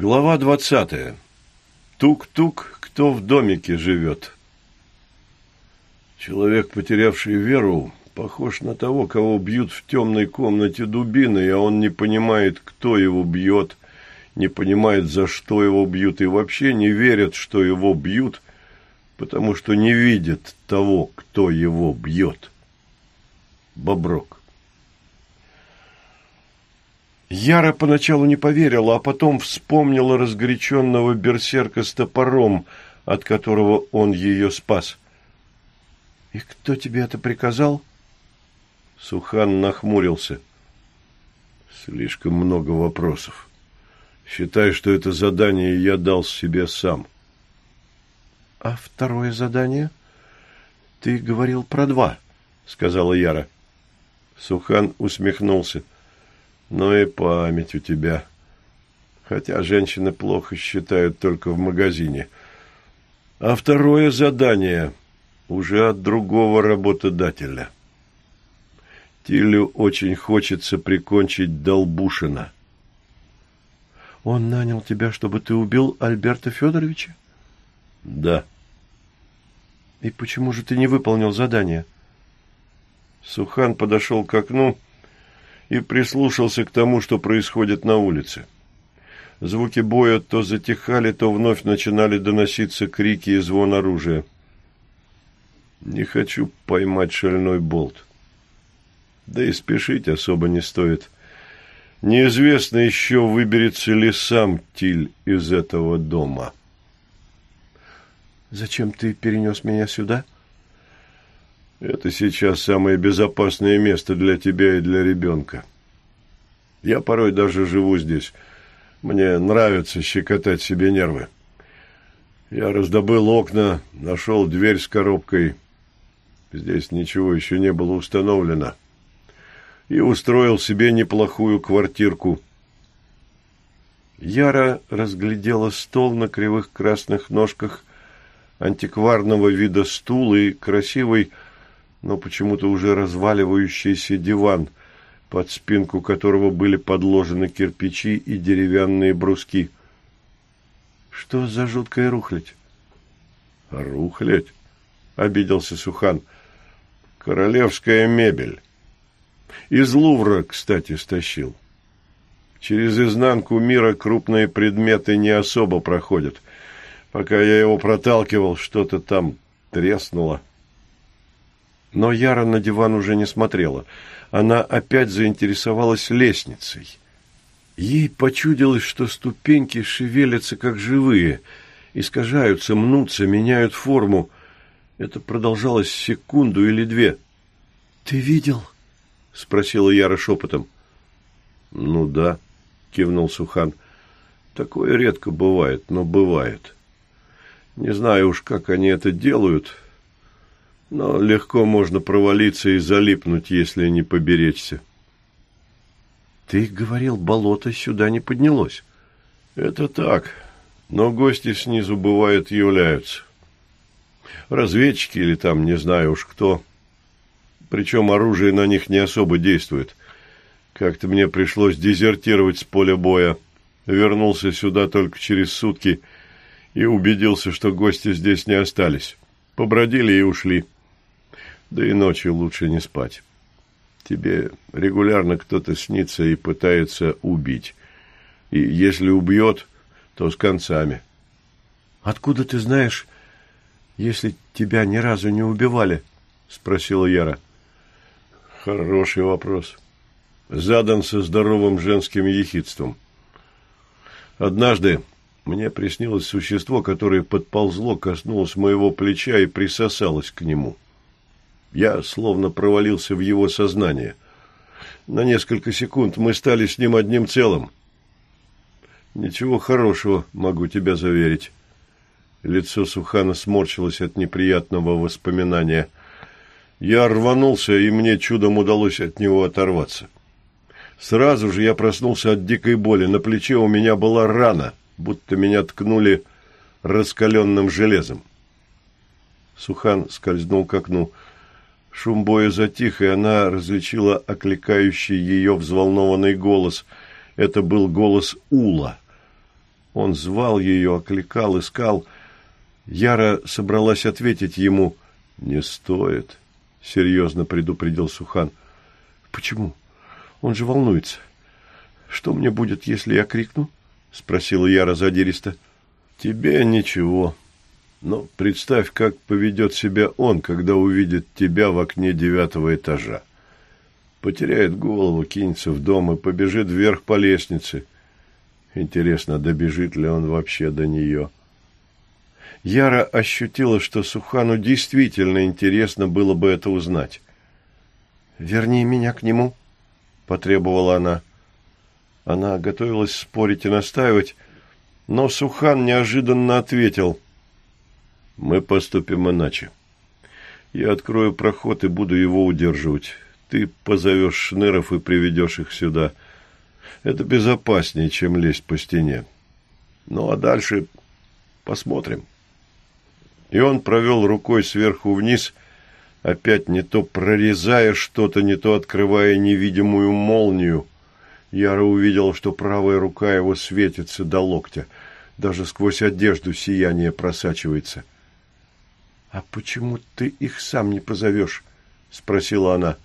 Глава двадцатая. Тук-тук, кто в домике живет. Человек, потерявший веру, похож на того, кого бьют в темной комнате дубиной, а он не понимает, кто его бьет, не понимает, за что его бьют, и вообще не верит, что его бьют, потому что не видит того, кто его бьет. Боброк. Яра поначалу не поверила, а потом вспомнила разгоряченного берсерка с топором, от которого он ее спас. — И кто тебе это приказал? Сухан нахмурился. — Слишком много вопросов. Считай, что это задание я дал себе сам. — А второе задание? Ты говорил про два, — сказала Яра. Сухан усмехнулся. — ну и память у тебя. Хотя женщины плохо считают только в магазине. А второе задание уже от другого работодателя. Тилю очень хочется прикончить Долбушина. Он нанял тебя, чтобы ты убил Альберта Федоровича? Да. И почему же ты не выполнил задание? Сухан подошел к окну и прислушался к тому, что происходит на улице. Звуки боя то затихали, то вновь начинали доноситься крики и звон оружия. Не хочу поймать шальной болт. Да и спешить особо не стоит. Неизвестно еще, выберется ли сам Тиль из этого дома. «Зачем ты перенес меня сюда?» Это сейчас самое безопасное место для тебя и для ребенка. Я порой даже живу здесь. Мне нравится щекотать себе нервы. Я раздобыл окна, нашел дверь с коробкой. Здесь ничего еще не было установлено. И устроил себе неплохую квартирку. Яра разглядела стол на кривых красных ножках, антикварного вида стул и красивый но почему-то уже разваливающийся диван, под спинку которого были подложены кирпичи и деревянные бруски. Что за жуткая рухлядь? Рухлядь? Обиделся Сухан. Королевская мебель. Из Лувра, кстати, стащил. Через изнанку мира крупные предметы не особо проходят. Пока я его проталкивал, что-то там треснуло. Но Яра на диван уже не смотрела. Она опять заинтересовалась лестницей. Ей почудилось, что ступеньки шевелятся, как живые, искажаются, мнутся, меняют форму. Это продолжалось секунду или две. — Ты видел? — спросила Яра шепотом. — Ну да, — кивнул Сухан. — Такое редко бывает, но бывает. Не знаю уж, как они это делают, — но легко можно провалиться и залипнуть, если не поберечься. Ты говорил, болото сюда не поднялось. Это так, но гости снизу, бывает, являются. Разведчики или там, не знаю уж кто. Причем оружие на них не особо действует. Как-то мне пришлось дезертировать с поля боя. Вернулся сюда только через сутки и убедился, что гости здесь не остались. Побродили и ушли. Да и ночью лучше не спать. Тебе регулярно кто-то снится и пытается убить. И если убьет, то с концами. — Откуда ты знаешь, если тебя ни разу не убивали? — спросила Яра. — Хороший вопрос. Задан со здоровым женским ехидством. Однажды мне приснилось существо, которое подползло, коснулось моего плеча и присосалось к нему. — я словно провалился в его сознание. На несколько секунд мы стали с ним одним целым. Ничего хорошего, могу тебя заверить. Лицо Сухана сморщилось от неприятного воспоминания. Я рванулся, и мне чудом удалось от него оторваться. Сразу же я проснулся от дикой боли. На плече у меня была рана, будто меня ткнули раскаленным железом. Сухан скользнул к окну. Шум боя затих, и она различила окликающий ее взволнованный голос. Это был голос Ула. Он звал ее, окликал, искал. Яра собралась ответить ему. «Не стоит», — серьезно предупредил Сухан. «Почему? Он же волнуется. Что мне будет, если я крикну?» — спросила Яра задиристо. «Тебе ничего. Но представь, как поведет себя он, когда увидит тебя в окне девятого этажа. Потеряет голову, кинется в дом и побежит вверх по лестнице. Интересно, добежит ли он вообще до нее?» Яра ощутила, что Сухану действительно интересно было бы это узнать. «Верни меня к нему», — потребовала она. Она готовилась спорить и настаивать, но Сухан неожиданно ответил. «Мы поступим иначе. Я открою проход и буду его удерживать. Ты позовешь шныров и приведешь их сюда. Это безопаснее, чем лезть по стене. Ну, а дальше посмотрим». И он провел рукой сверху вниз, опять не то прорезая что-то, не то открывая невидимую молнию. Яра увидел, что правая рука его светится до локтя. Даже сквозь одежду сияние просачивается. — А почему ты их сам не позовешь? — спросила она.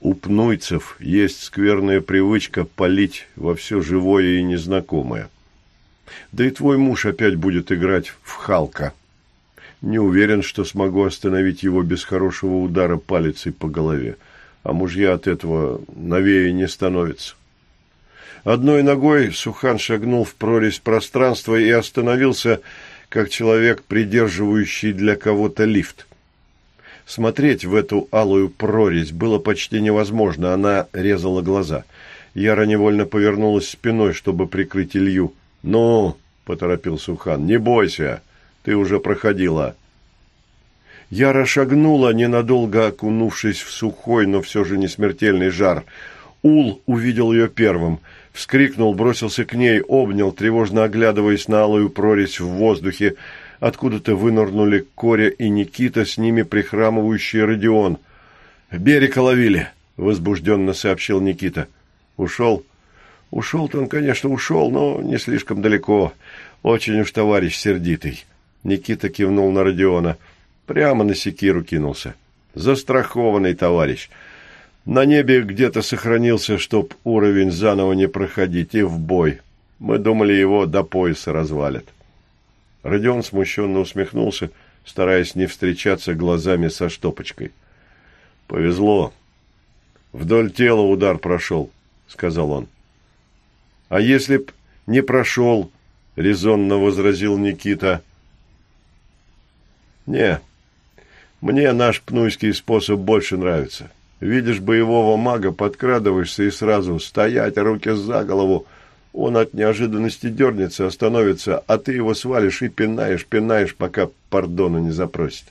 У пнуйцев есть скверная привычка палить во все живое и незнакомое. Да и твой муж опять будет играть в Халка. Не уверен, что смогу остановить его без хорошего удара палицей по голове. А мужья от этого новее не становятся. Одной ногой Сухан шагнул в прорезь пространства и остановился, как человек, придерживающий для кого-то лифт. Смотреть в эту алую прорезь было почти невозможно, она резала глаза. Яра невольно повернулась спиной, чтобы прикрыть Илью. «Ну!» — поторопил Сухан. «Не бойся, ты уже проходила». Яра шагнула, ненадолго окунувшись в сухой, но все же не смертельный жар. Ул увидел ее первым, вскрикнул, бросился к ней, обнял, тревожно оглядываясь на алую прорезь в воздухе. Откуда-то вынырнули Коря и Никита, с ними прихрамывающий Родион. «Берег ловили», — возбужденно сообщил Никита. «Ушел?» Ушел-то он, конечно, ушел, но не слишком далеко. Очень уж товарищ сердитый. Никита кивнул на Родиона. Прямо на секиру кинулся. Застрахованный товарищ. На небе где-то сохранился, чтоб уровень заново не проходить, и в бой. Мы думали, его до пояса развалят. Родион смущенно усмехнулся, стараясь не встречаться глазами со штопочкой. «Повезло. Вдоль тела удар прошел», — сказал он. А если б не прошел, резонно возразил Никита. Не, мне наш пнуйский способ больше нравится. Видишь боевого мага, подкрадываешься и сразу стоять, руки за голову. Он от неожиданности дернется, остановится, а ты его свалишь и пинаешь, пинаешь, пока пардона не запросит.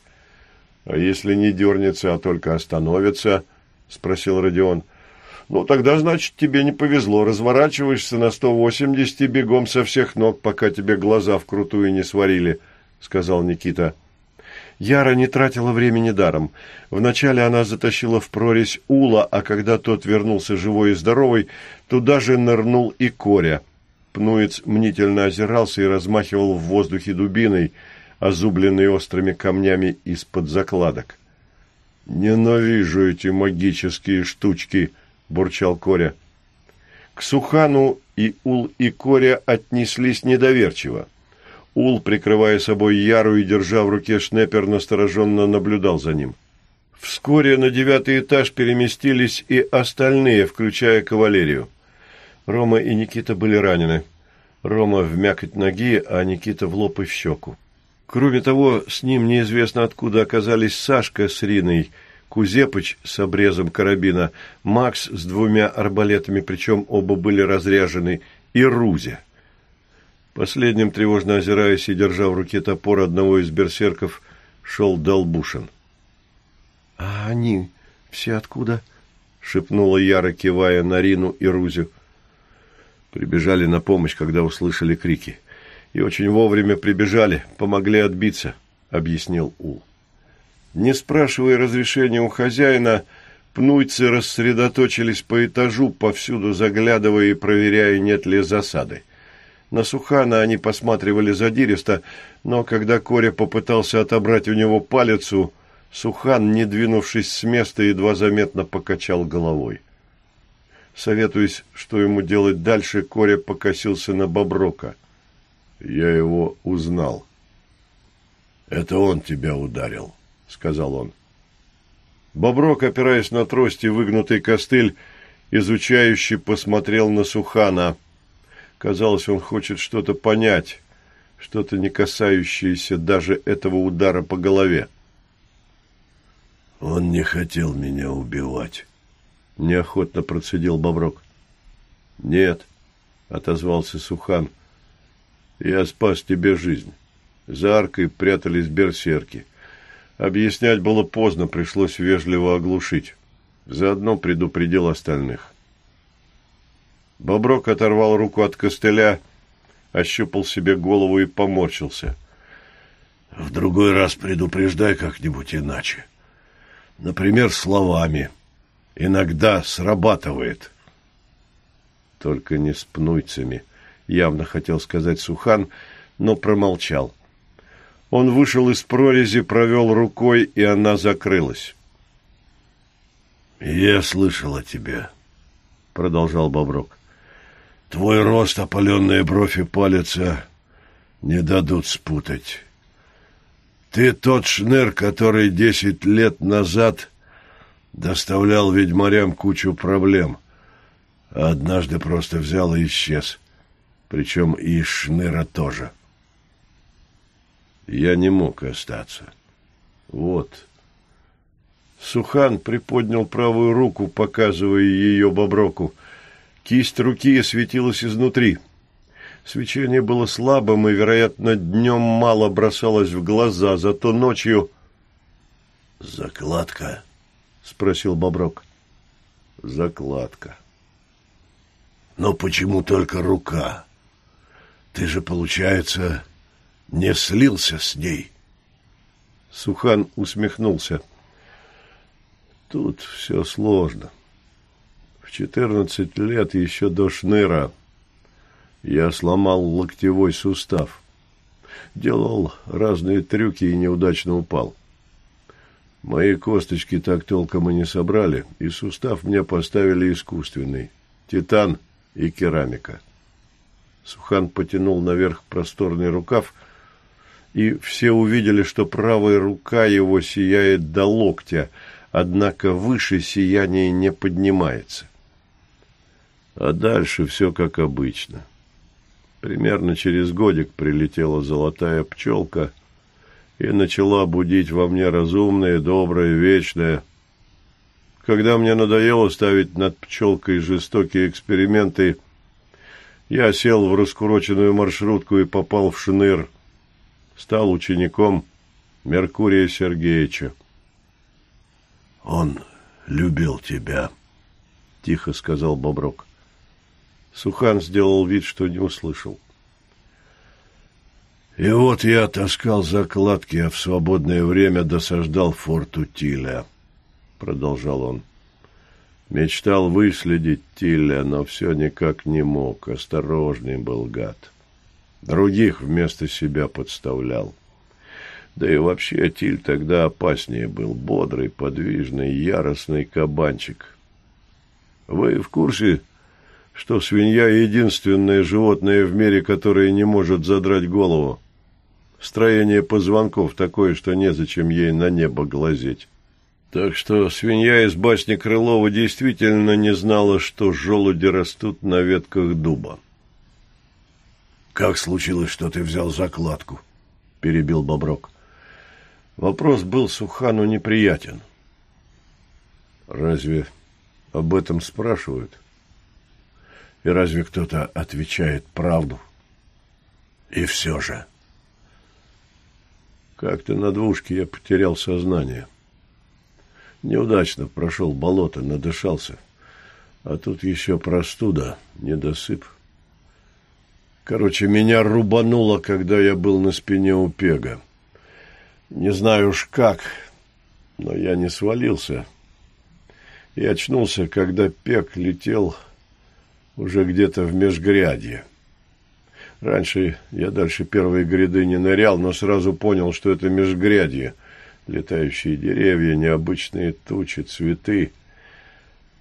— А если не дернется, а только остановится? — спросил Родион. Ну, тогда, значит, тебе не повезло. Разворачиваешься на 180 и бегом со всех ног, пока тебе глаза вкрутую не сварили, — сказал Никита. Яра не тратила времени даром. Вначале она затащила в прорезь Ула, а когда тот вернулся живой и здоровый, туда же нырнул и Коря. Пнуец мнительно озирался и размахивал в воздухе дубиной, озубленной острыми камнями из-под закладок. «Ненавижу эти магические штучки!» бурчал Коря. К Сухану и Ул и Коря отнеслись недоверчиво. Ул, прикрывая собой Яру и держа в руке шнепер, настороженно наблюдал за ним. Вскоре на девятый этаж переместились и остальные, включая кавалерию. Рома и Никита были ранены. Рома в мякоть ноги, а Никита в лоб и в щеку. Кроме того, с ним неизвестно откуда оказались Сашка с Риной – Кузепыч с обрезом карабина, Макс с двумя арбалетами, причем оба были разряжены, и Рузя. Последним, тревожно озираясь и держа в руке топор одного из берсерков, шел Долбушин. — А они все откуда? — шепнула Яра, кивая на Рину и Рузю. Прибежали на помощь, когда услышали крики. И очень вовремя прибежали, помогли отбиться, — объяснил Ул. Не спрашивая разрешения у хозяина, пнуйцы рассредоточились по этажу, повсюду заглядывая и проверяя, нет ли засады. На Сухана они посматривали задиристо, но когда Коря попытался отобрать у него палицу, Сухан, не двинувшись с места, едва заметно покачал головой. Советуясь, что ему делать дальше, Коря покосился на Боброка. «Я его узнал». «Это он тебя ударил», — сказал он. Боброк, опираясь на трость и выгнутый костыль, изучающе посмотрел на Сухана. Казалось, он хочет что-то понять, что-то не касающееся даже этого удара по голове. «Он не хотел меня убивать», — неохотно процедил Боброк. «Нет», — отозвался Сухан, — «я спас тебе жизнь. За аркой прятались берсерки. Объяснять было поздно, пришлось вежливо оглушить. Заодно предупредил остальных. Боброк оторвал руку от костыля, ощупал себе голову и поморщился. «В другой раз предупреждай как-нибудь иначе. Например, словами. Иногда срабатывает». «Только не с пнуйцами», — явно хотел сказать Сухан, но промолчал. Он вышел из прорези, провел рукой, и она закрылась. «Я слышал о тебе», — продолжал Боброк. Твой рост, опаленные бровь и палец не дадут спутать. Ты тот шныр, который десять лет назад доставлял ведьмарям кучу проблем, а однажды просто взял и исчез. Причем и шныра тоже. Я не мог остаться. Вот. Сухан приподнял правую руку, показывая ее Боброку. Кисть руки светилась изнутри. Свечение было слабым и, вероятно, днем мало бросалось в глаза, зато ночью... — Закладка? — спросил Боброк. — Закладка. — Но почему только рука? Ты же, получается, не слился с ней. Сухан усмехнулся. — Тут все сложно. — четырнадцать лет, еще до шныра, я сломал локтевой сустав. Делал разные трюки и неудачно упал. Мои косточки так толком и не собрали, и сустав мне поставили искусственный. Титан и керамика. Сухан потянул наверх просторный рукав, и все увидели, что правая рука его сияет до локтя, однако выше сияние не поднимается. А дальше все как обычно. Примерно через годик прилетела золотая пчелка и начала будить во мне разумное, доброе, вечное. Когда мне надоело ставить над пчелкой жестокие эксперименты, я сел в раскуроченную маршрутку и попал в Шныр. Стал учеником Меркурия Сергеевича. «Он любил тебя», — тихо сказал Боброк. Сухан сделал вид, что не услышал. И вот я таскал закладки, а в свободное время досаждал форту Тиля, — продолжал он. Мечтал выследить Тиля, но все никак не мог. Осторожный был гад. Других вместо себя подставлял. Да и вообще Тиль тогда опаснее был. Бодрый, подвижный, яростный кабанчик. Вы в курсе, что свинья – единственное животное в мире, которое не может задрать голову. Строение позвонков такое, что незачем ей на небо глазеть. Так что свинья из басни Крылова действительно не знала, что желуди растут на ветках дуба. «Как случилось, что ты взял закладку?» – перебил Боброк. Вопрос был Сухану неприятен. «Разве об этом спрашивают?» И разве кто-то отвечает правду? И все же. Как-то на двушке я потерял сознание. Неудачно прошел болото, надышался. А тут еще простуда, недосып. Короче, меня рубануло, когда я был на спине у пега. Не знаю уж как, но я не свалился. И очнулся, когда пег летел уже где-то в межгрядье. Раньше я дальше первой гряды не нырял, но сразу понял, что это межгрядье. Летающие деревья, необычные тучи, цветы.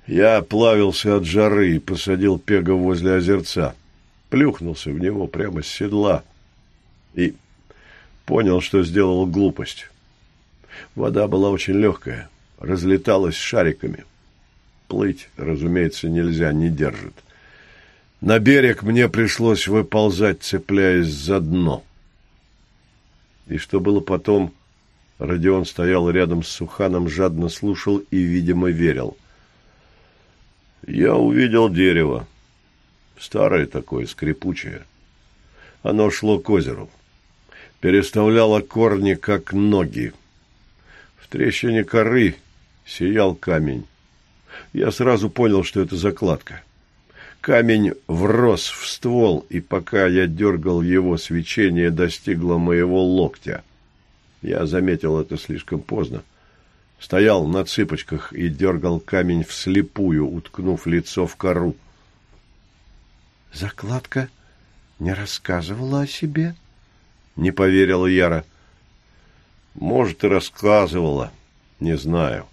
Я плавился от жары и посадил пега возле озерца. Плюхнулся в него прямо с седла и понял, что сделал глупость. Вода была очень легкая, разлеталась шариками. Плыть, разумеется, нельзя, не держит. На берег мне пришлось выползать, цепляясь за дно. И что было потом, Родион стоял рядом с Суханом, жадно слушал и, видимо, верил. Я увидел дерево. Старое такое, скрипучее. Оно шло к озеру. Переставляло корни, как ноги. В трещине коры сиял камень. Я сразу понял, что это закладка. Камень врос в ствол, и пока я дергал его, свечение достигло моего локтя. Я заметил это слишком поздно. Стоял на цыпочках и дергал камень вслепую, уткнув лицо в кору. «Закладка не рассказывала о себе?» — не поверила Яра. «Может, и рассказывала. Не знаю.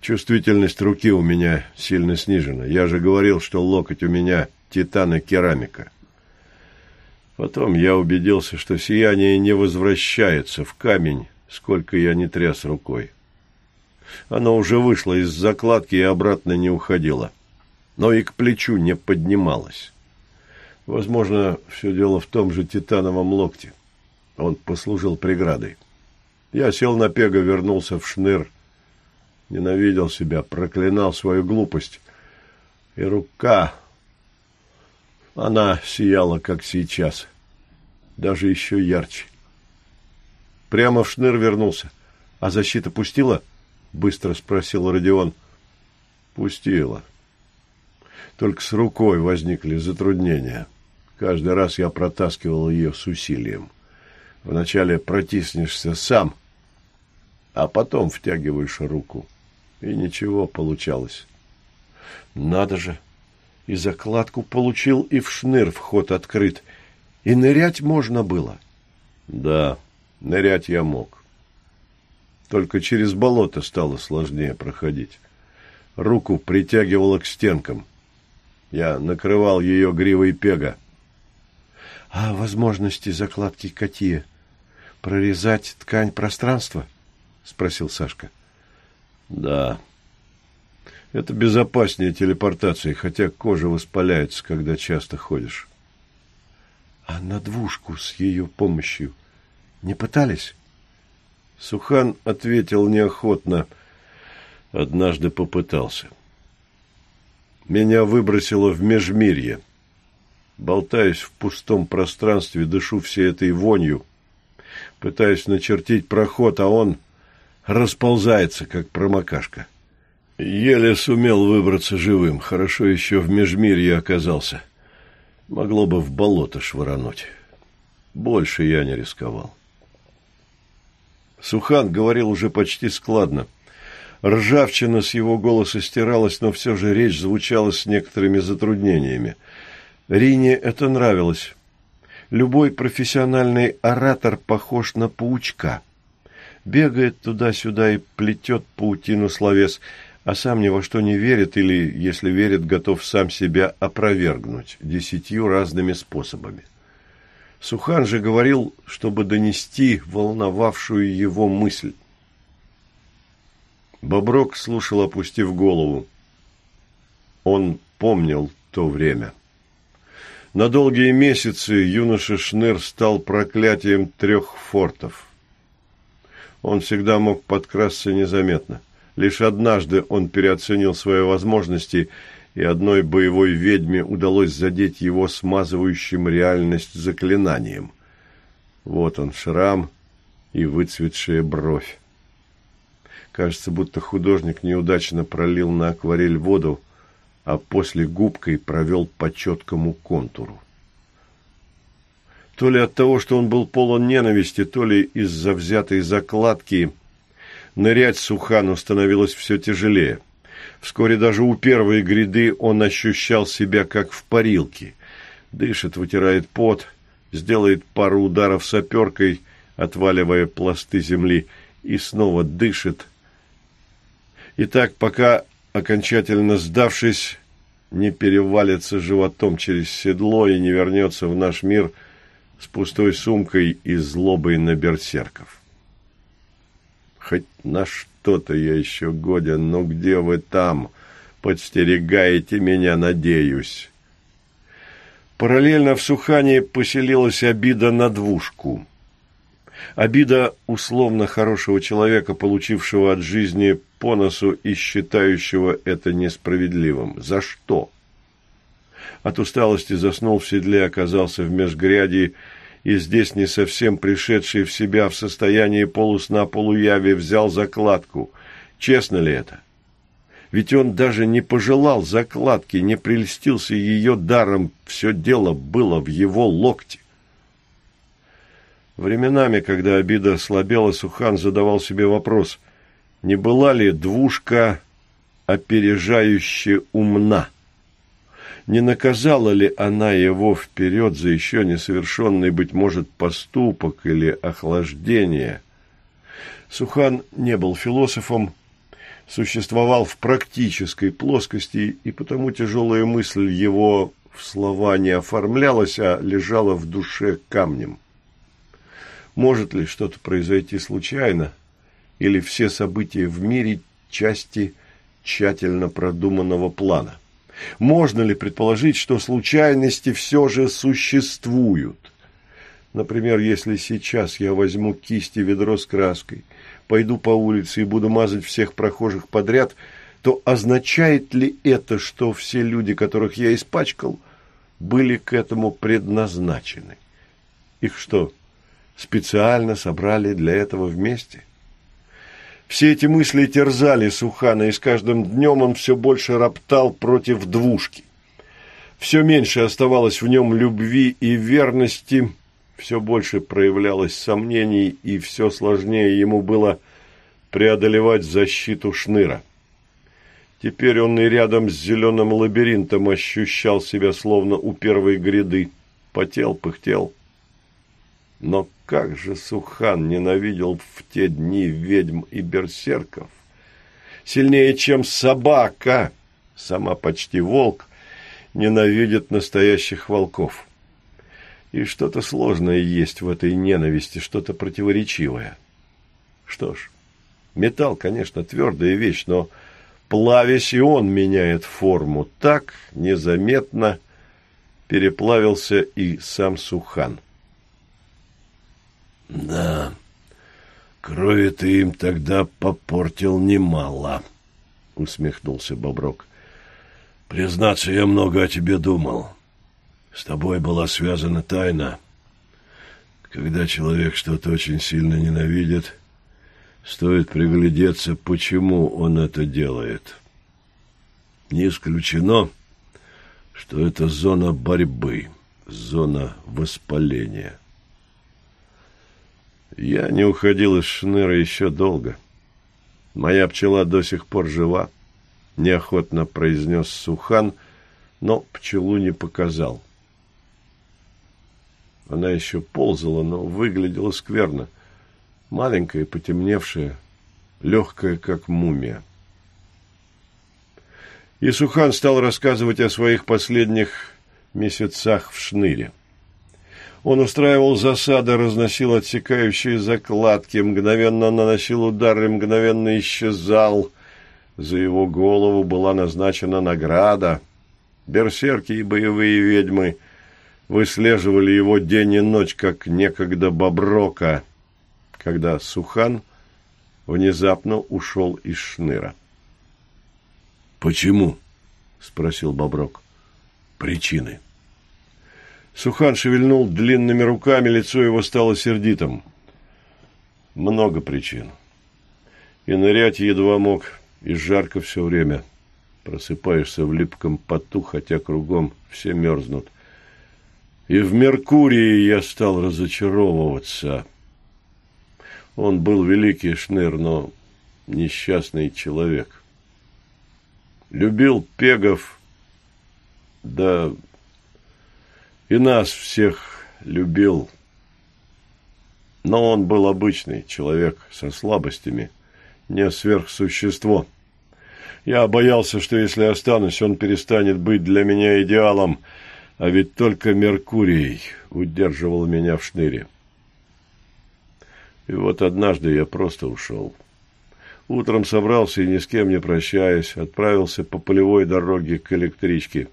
Чувствительность руки у меня сильно снижена. Я же говорил, что локоть у меня титана-керамика. Потом я убедился, что сияние не возвращается в камень, сколько я не тряс рукой. Оно уже вышло из закладки и обратно не уходило, но и к плечу не поднималось. Возможно, все дело в том же титановом локте. Он послужил преградой. Я сел на пега, вернулся в шныр, ненавидел себя, проклинал свою глупость. И рука, она сияла, как сейчас, даже еще ярче. Прямо в шныр вернулся. А защита пустила? Быстро спросил Родион. Пустила. Только с рукой возникли затруднения. Каждый раз я протаскивал ее с усилием. Вначале протиснешься сам, а потом втягиваешь руку. И ничего получалось. Надо же! И закладку получил, и в шныр вход открыт. И нырять можно было. Да, нырять я мог. Только через болото стало сложнее проходить. Руку притягивало к стенкам. Я накрывал ее гривой пега. — А возможности закладки какие? Прорезать ткань пространства? — спросил Сашка. — да. Это безопаснее телепортации, хотя кожа воспаляется, когда часто ходишь. А на двушку с ее помощью не пытались? Сухан ответил неохотно. Однажды попытался. Меня выбросило в межмирье. Болтаюсь в пустом пространстве, дышу всей этой вонью. Пытаюсь начертить проход, а он расползается, как промокашка. Еле сумел выбраться живым, хорошо еще в межмирье оказался. Могло бы в болото швырнуть. Больше я не рисковал. Сухан говорил уже почти складно. Ржавчина с его голоса стиралась, но все же речь звучала с некоторыми затруднениями. Рине это нравилось. Любой профессиональный оратор похож на паучка – бегает туда-сюда и плетет паутину словес, а сам ни во что не верит или, если верит, готов сам себя опровергнуть десятью разными способами. Сухан же говорил, чтобы донести волновавшую его мысль. Боброк слушал, опустив голову. Он помнил то время. На долгие месяцы юноша Шныр стал проклятием трех фортов – он всегда мог подкрасться незаметно. Лишь однажды он переоценил свои возможности, и одной боевой ведьме удалось задеть его смазывающим реальность заклинанием. Вот он, шрам и выцветшая бровь. Кажется, будто художник неудачно пролил на акварель воду, а после губкой провел по четкому контуру. То ли от того, что он был полон ненависти, то ли из-за взятой закладки, нырять Сухану становилось все тяжелее. Вскоре даже у первой гряды он ощущал себя как в парилке. Дышит, вытирает пот, сделает пару ударов саперкой, отваливая пласты земли, и снова дышит. И так, пока, окончательно сдавшись, не перевалится животом через седло и не вернется в наш мир с пустой сумкой и злобой на берсерков. Хоть на что-то я еще годен, но где вы там? Подстерегаете меня, надеюсь. Параллельно в Сухане поселилась обида на двушку. Обида условно хорошего человека, получившего от жизни по носу и считающего это несправедливым. За что? От усталости заснул в седле, оказался в межгряди, и здесь не совсем пришедший в себя в состоянии полусна-полуяви взял закладку. Честно ли это? Ведь он даже не пожелал закладки, не прельстился ее даром, все дело было в его локте. Временами, когда обида слабела, Сухан задавал себе вопрос, не была ли двушка опережающе умна? Не наказала ли она его вперед за еще несовершенный, быть может, поступок или охлаждение? Сухан не был философом, существовал в практической плоскости, и потому тяжелая мысль его в слова не оформлялась, а лежала в душе камнем. Может ли что-то произойти случайно, или все события в мире части тщательно продуманного плана? Можно ли предположить, что случайности все же существуют? Например, если сейчас я возьму кисть и ведро с краской, пойду по улице и буду мазать всех прохожих подряд, то означает ли это, что все люди, которых я испачкал, были к этому предназначены? Их что, специально собрали для этого вместе? Все эти мысли терзали Сухана, и с каждым днем он все больше роптал против двушки. Все меньше оставалось в нем любви и верности, все больше проявлялось сомнений, и все сложнее ему было преодолевать защиту шныра. Теперь он и рядом с зеленым лабиринтом ощущал себя словно у первой гряды, потел, пыхтел. Но как же Сухан ненавидел в те дни ведьм и берсерков! Сильнее, чем собака, сама почти волк, ненавидит настоящих волков. И что-то сложное есть в этой ненависти, что-то противоречивое. Что ж, металл, конечно, твердая вещь, но плавясь и он меняет форму. Так незаметно переплавился и сам Сухан. — да, крови ты им тогда попортил немало, усмехнулся Боброк. Признаться, я много о тебе думал. С тобой была связана тайна. Когда человек что-то очень сильно ненавидит, стоит приглядеться, почему он это делает. Не исключено, что это зона борьбы, зона воспаления. Я не уходил из шныра еще долго. Моя пчела до сих пор жива, неохотно произнес Сухан, но пчелу не показал. Она еще ползала, но выглядела скверно. Маленькая, потемневшая, легкая, как мумия. И Сухан стал рассказывать о своих последних месяцах в шныре. Он устраивал засады, разносил отсекающие закладки, мгновенно наносил удар и мгновенно исчезал. За его голову была назначена награда. Берсерки и боевые ведьмы выслеживали его день и ночь, как некогда Боброка, когда Сухан внезапно ушел из шныра. «Почему?» — спросил Боброк. «Причины». Сухан шевельнул длинными руками, лицо его стало сердитым. Много причин. И нырять едва мог, и жарко все время. Просыпаешься в липком поту, хотя кругом все мерзнут. И в Меркурии я стал разочаровываться. Он был великий шныр, но несчастный человек. Любил пегов, да И нас всех любил. Но он был обычный человек со слабостями, не сверхсущество. Я боялся, что если останусь, он перестанет быть для меня идеалом, а ведь только Меркурий удерживал меня в шныре. И вот однажды я просто ушел. Утром собрался и, ни с кем не прощаясь, отправился по полевой дороге к электричке.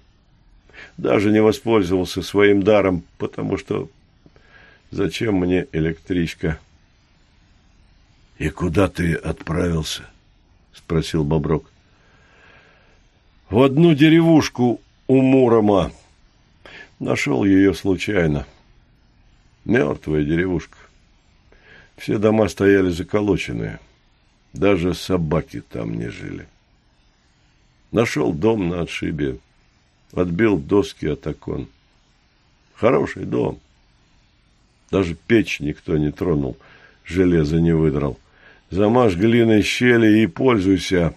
Даже не воспользовался своим даром, потому что зачем мне электричка? — И куда ты отправился? — спросил Боброк. — В одну деревушку у Мурома. Нашел ее случайно. Мертвая деревушка. Все дома стояли заколоченные. Даже собаки там не жили. Нашел дом на отшибе. Отбил доски от окон. Хороший дом. Даже печь никто не тронул, железо не выдрал. Замажь глиной щели и пользуйся.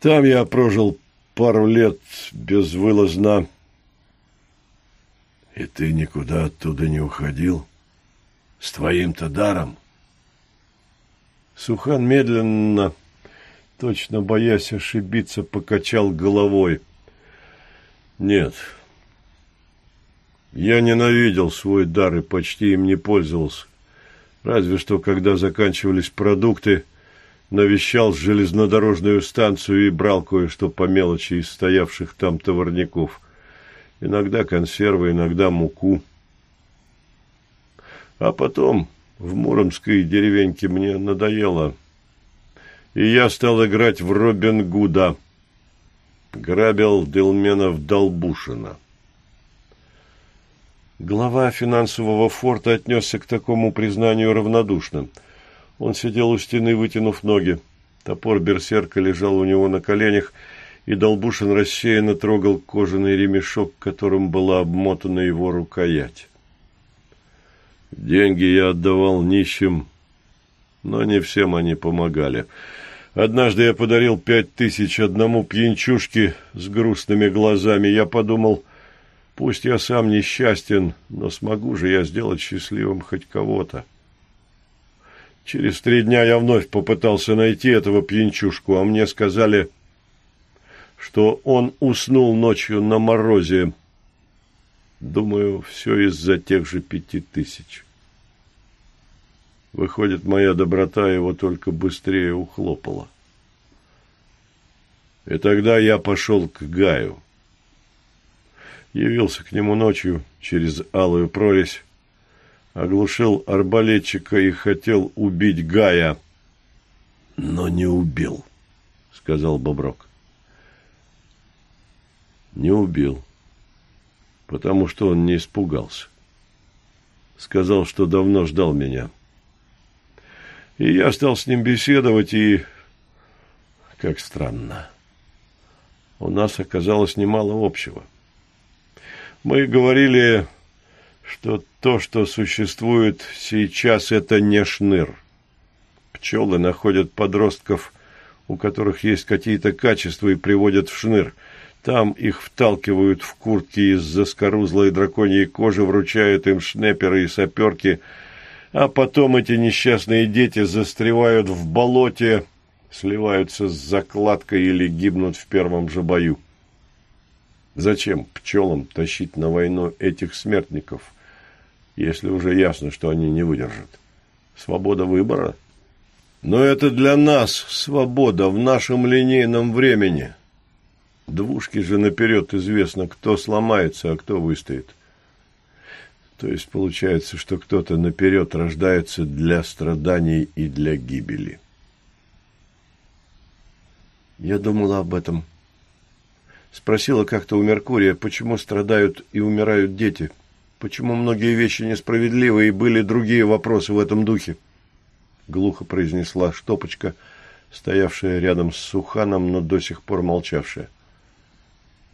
Там я прожил пару лет безвылазно. И ты никуда оттуда не уходил? С твоим-то даром? Сухан медленно, точно боясь ошибиться, покачал головой. Нет. Я ненавидел свой дар и почти им не пользовался. Разве что, когда заканчивались продукты, навещал железнодорожную станцию и брал кое-что по мелочи из стоявших там товарников – иногда консервы, иногда муку. А потом в Муромской деревеньке мне надоело, и я стал играть в Робин Гуда. Грабил Делменов Долбушина. Глава финансового форта отнесся к такому признанию равнодушно. Он сидел у стены, вытянув ноги. Топор берсерка лежал у него на коленях, и Долбушин рассеянно трогал кожаный ремешок, которым была обмотана его рукоять. Деньги я отдавал нищим, но не всем они помогали. Однажды я подарил пять тысяч одному пьянчушке с грустными глазами. Я подумал, пусть я сам несчастен, но смогу же я сделать счастливым хоть кого-то. Через три дня я вновь попытался найти этого пьянчушку, а мне сказали, что он уснул ночью на морозе. Думаю, все из-за тех же пяти тысяч. Выходит, моя доброта его только быстрее ухлопала. И тогда я пошел к Гаю. Явился к нему ночью через алую прорезь, оглушил арбалетчика и хотел убить Гая. — Но не убил, — сказал Боброк не убил, потому что он не испугался. Сказал, что давно ждал меня. И я стал с ним беседовать, и... Как странно. У нас оказалось немало общего. Мы говорили, что то, что существует сейчас, это не шныр. Пчелы находят подростков, у которых есть какие-то качества, и приводят в шныр – там их вталкивают в куртки из заскорузлой драконьей кожи, вручают им шнеперы и саперки, а потом эти несчастные дети застревают в болоте, сливаются с закладкой или гибнут в первом же бою. Зачем пчелам тащить на войну этих смертников, если уже ясно, что они не выдержат? Свобода выбора? Но это для нас свобода в нашем линейном времени. Двушки же наперед известно, кто сломается, а кто выстоит. То есть получается, что кто-то наперед рождается для страданий и для гибели. Я думала об этом. Спросила как-то у Меркурия, почему страдают и умирают дети. Почему многие вещи несправедливы, и были другие вопросы в этом духе. Глухо произнесла штопочка, стоявшая рядом с Суханом, но до сих пор молчавшая.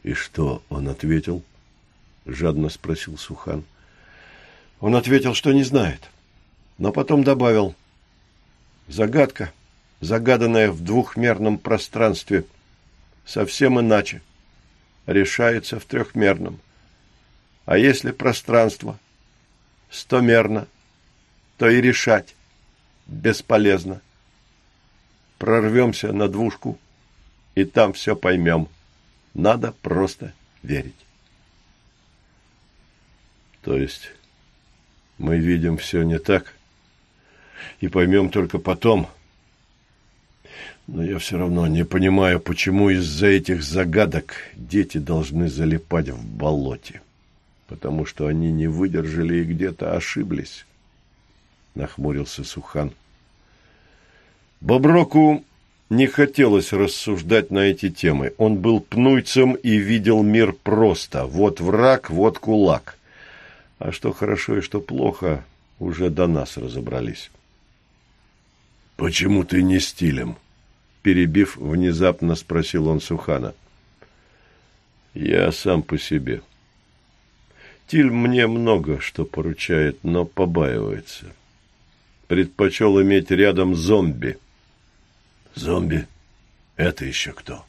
«И что он ответил?» — жадно спросил Сухан. Он ответил, что не знает, но потом добавил. «Загадка, загаданная в двухмерном пространстве, совсем иначе, решается в трехмерном. А если пространство стомерно, то и решать бесполезно. Прорвемся на двушку, и там все поймем. Надо просто верить. То есть мы видим все не так и поймем только потом. Но я все равно не понимаю, почему из-за этих загадок дети должны залипать в болоте. Потому что они не выдержали и где-то ошиблись. Нахмурился Сухан. Боброку не хотелось рассуждать на эти темы. Он был пнуйцем и видел мир просто. Вот враг, вот кулак. А что хорошо и что плохо, уже до нас разобрались. «Почему ты не стилем?» Перебив, внезапно спросил он Сухана. «Я сам по себе. Тиль мне много что поручает, но побаивается. Предпочел иметь рядом зомби». «Зомби? Это еще кто?»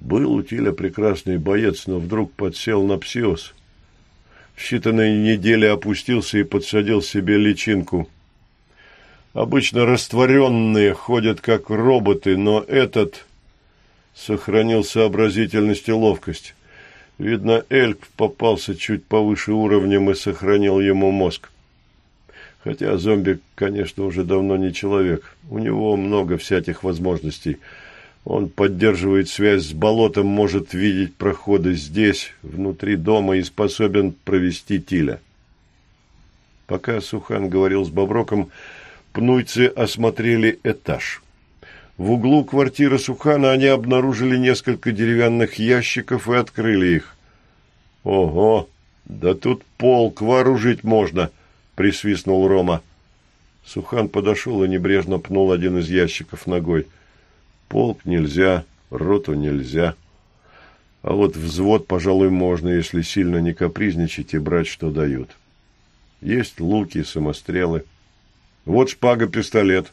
Был у Тиля прекрасный боец, но вдруг подсел на псиоз. В считанные недели опустился и подсадил себе личинку. Обычно растворенные ходят как роботы, но этот сохранил сообразительность и ловкость. Видно, Эльк попался чуть повыше уровнем и сохранил ему мозг. Хотя зомби, конечно, уже давно не человек. У него много всяких возможностей – он поддерживает связь с болотом, может видеть проходы здесь, внутри дома, и способен провести Тиля. Пока Сухан говорил с Боброком, пнуйцы осмотрели этаж. В углу квартиры Сухана они обнаружили несколько деревянных ящиков и открыли их. «Ого! Да тут полк вооружить можно!» — присвистнул Рома. Сухан подошел и небрежно пнул один из ящиков ногой — Полк нельзя, роту нельзя. А вот взвод, пожалуй, можно, если сильно не капризничать и брать, что дают. Есть луки, самострелы. Вот шпага-пистолет.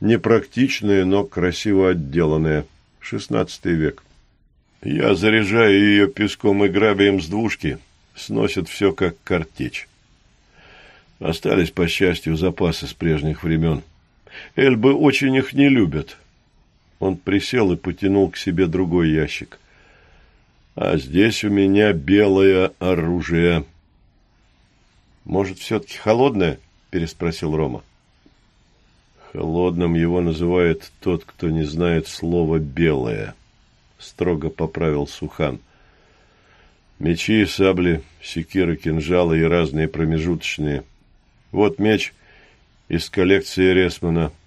Непрактичная, но красиво отделанная. Шестнадцатый век. Я заряжаю ее песком и грабием с двушки. Сносит все, как картечь. Остались, по счастью, запасы с прежних времен. Эльбы очень их не любят. Он присел и потянул к себе другой ящик. А здесь у меня белое оружие. Может, все-таки холодное? Переспросил Рома. Холодным его называет тот, кто не знает слова «белое», — строго поправил Сухан. Мечи, сабли, секиры, кинжалы и разные промежуточные. Вот меч из коллекции Ресмана —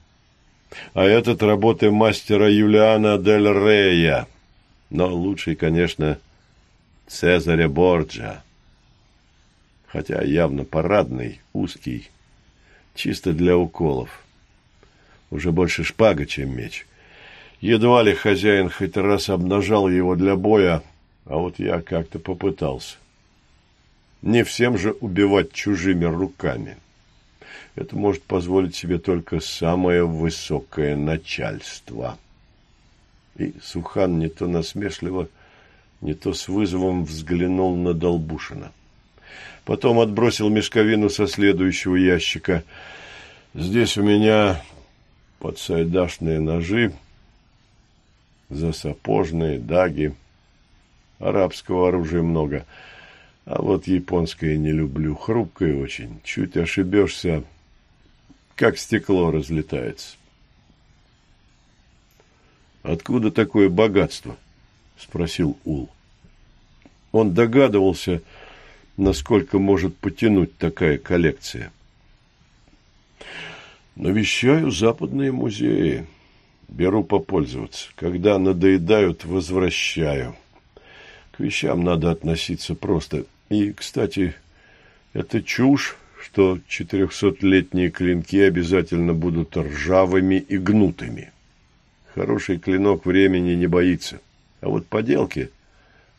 а этот работы мастера Юлиана Дель Рея. Но лучший, конечно, Цезаря Борджа. Хотя явно парадный, узкий, чисто для уколов. Уже больше шпага, чем меч. Едва ли хозяин хоть раз обнажал его для боя, а вот я как-то попытался. Не всем же убивать чужими руками. — это может позволить себе только самое высокое начальство. И Сухан не то насмешливо, не то с вызовом взглянул на Долбушина. Потом отбросил мешковину со следующего ящика. Здесь у меня подсайдашные ножи, засапожные, даги. Арабского оружия много, а вот японское не люблю, хрупкое очень. Чуть ошибешься, как стекло разлетается. «Откуда такое богатство?» – спросил Ул. Он догадывался, насколько может потянуть такая коллекция. «Навещаю западные музеи. Беру попользоваться. Когда надоедают, возвращаю. К вещам надо относиться просто. И, кстати, это чушь, что четырехсотлетние клинки обязательно будут ржавыми и гнутыми. Хороший клинок времени не боится, а вот поделки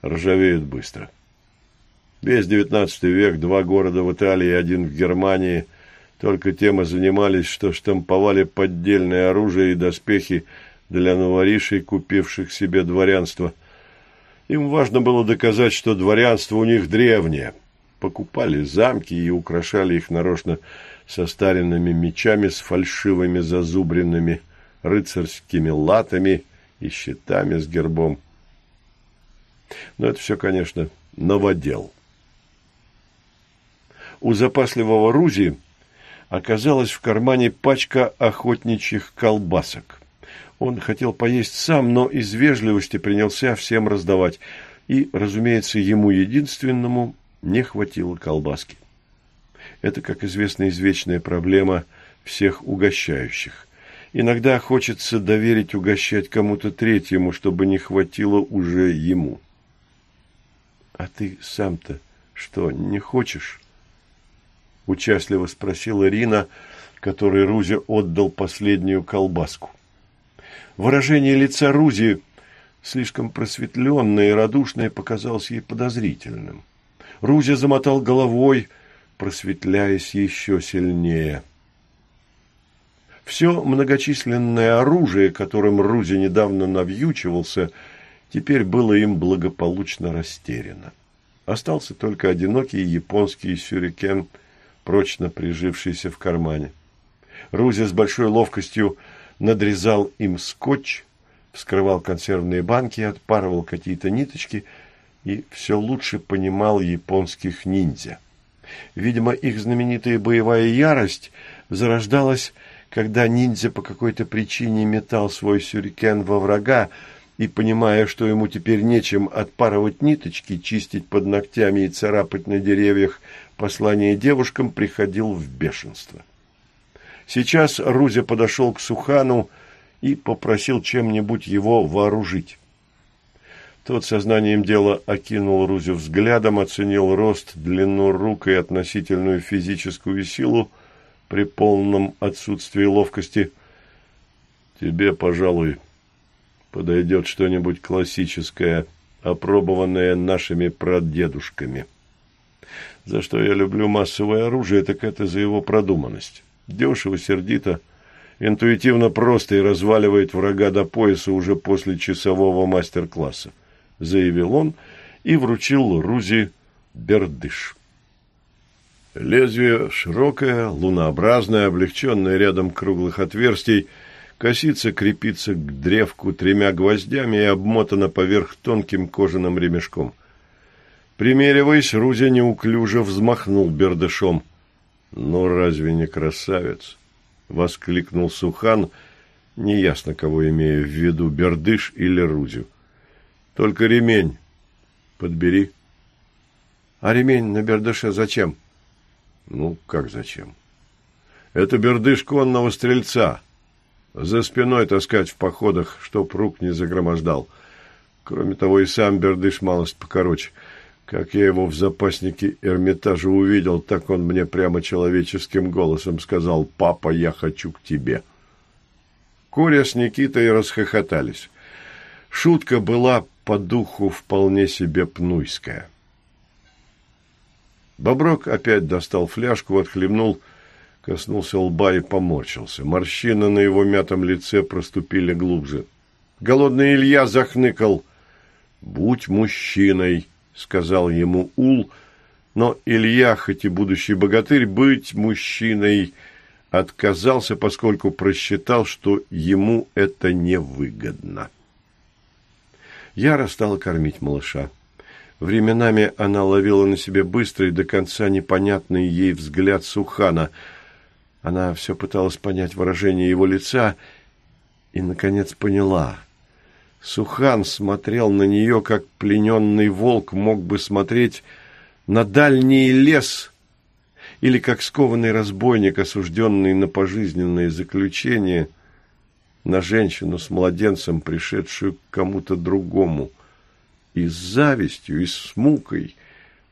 ржавеют быстро. Весь девятнадцатый век, два города в Италии и один в Германии только тем и занимались, что штамповали поддельное оружие и доспехи для новоришей, купивших себе дворянство. Им важно было доказать, что дворянство у них древнее. Покупали замки и украшали их нарочно состаренными мечами с фальшивыми зазубренными рыцарскими латами и щитами с гербом. Но это все, конечно, новодел. У запасливого Рузи оказалась в кармане пачка охотничьих колбасок. Он хотел поесть сам, но из вежливости принялся всем раздавать. И, разумеется, ему единственному не хватило колбаски. Это, как известно, извечная проблема всех угощающих. Иногда хочется доверить угощать кому-то третьему, чтобы не хватило уже ему. «А ты сам-то что, не хочешь?» Участливо спросила Рина, которой Рузи отдал последнюю колбаску. Выражение лица Рузи, слишком просветленное и радушное, показалось ей подозрительным. Рузя замотал головой, просветляясь еще сильнее. Все многочисленное оружие, которым Рузи недавно навьючивался, теперь было им благополучно растеряно. Остался только одинокий японский сюрикен, прочно прижившийся в кармане. Рузя с большой ловкостью надрезал им скотч, вскрывал консервные банки, отпарывал какие-то ниточки и все лучше понимал японских ниндзя. Видимо, их знаменитая боевая ярость зарождалась, когда ниндзя по какой-то причине метал свой сюрикен во врага, и, понимая, что ему теперь нечем отпарывать ниточки, чистить под ногтями и царапать на деревьях послание девушкам, приходил в бешенство. Сейчас Рузя подошел к Сухану и попросил чем-нибудь его вооружить. Тот сознанием дела окинул Рузю взглядом, оценил рост, длину рук и относительную физическую силу при полном отсутствии ловкости. «Тебе, пожалуй, подойдет что-нибудь классическое, опробованное нашими прадедушками. За что я люблю массовое оружие, так это за его продуманность». Дешево, сердито, интуитивно просто и разваливает врага до пояса уже после часового мастер-класса, заявил он и вручил Рузи бердыш. Лезвие широкое, лунообразное, облегченное рядом круглых отверстий, косица крепится к древку тремя гвоздями и обмотана поверх тонким кожаным ремешком. Примериваясь, Рузя неуклюже взмахнул бердышом. «Ну, разве не красавец?» — воскликнул Сухан, неясно, кого имея в виду, Бердыш или Рузю. «Только ремень подбери». «А ремень на Бердыше зачем?» «Ну, как зачем?» «Это Бердыш конного стрельца. За спиной таскать в походах, чтоб рук не загромождал. Кроме того, и сам Бердыш малость покороче». Как я его в запаснике Эрмитажа увидел, так он мне прямо человеческим голосом сказал «Папа, я хочу к тебе». Коря с Никитой расхохотались. Шутка была по духу вполне себе пнуйская. Боброк опять достал фляжку, отхлебнул, коснулся лба и поморщился. Морщины на его мятом лице проступили глубже. Голодный Илья захныкал «Будь мужчиной!» Сказал ему Ул, но Илья, хоть и будущий богатырь, быть мужчиной отказался, поскольку просчитал, что ему это невыгодно. Яра стала кормить малыша. Временами она ловила на себе быстрый, до конца непонятный ей взгляд Сухана. Она все пыталась понять выражение его лица и, наконец, поняла — Сухан смотрел на нее, как плененный волк мог бы смотреть на дальний лес, или как скованный разбойник, осужденный на пожизненное заключение, на женщину с младенцем, пришедшую к кому-то другому, и с завистью, и с мукой,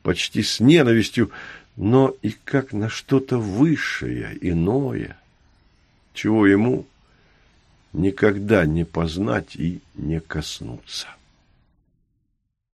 почти с ненавистью, но и как на что-то высшее, иное, чего ему никогда не познать и не коснуться.